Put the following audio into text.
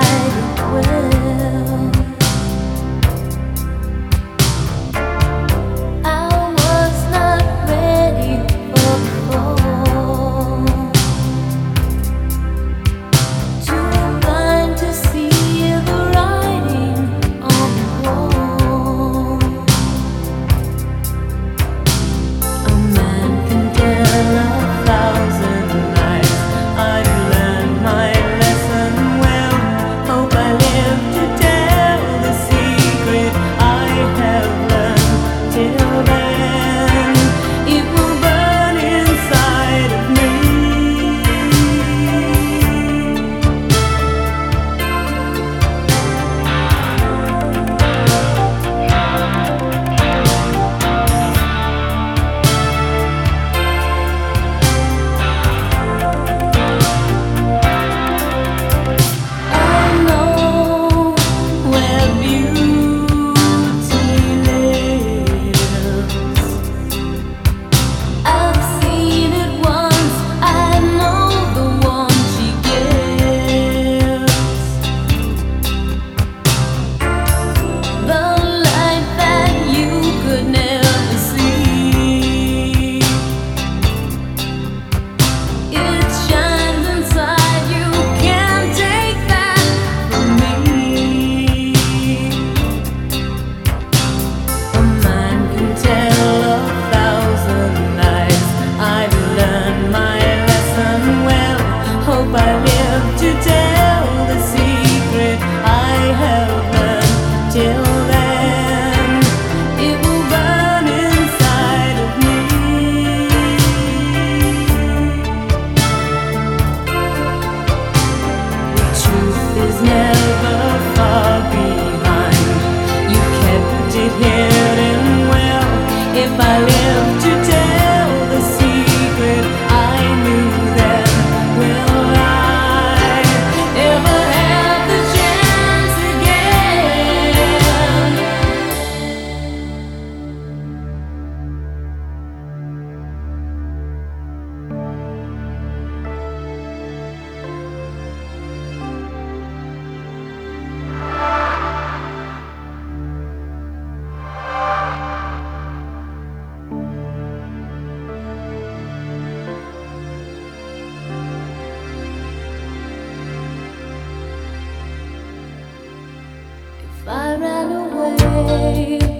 I will. Away.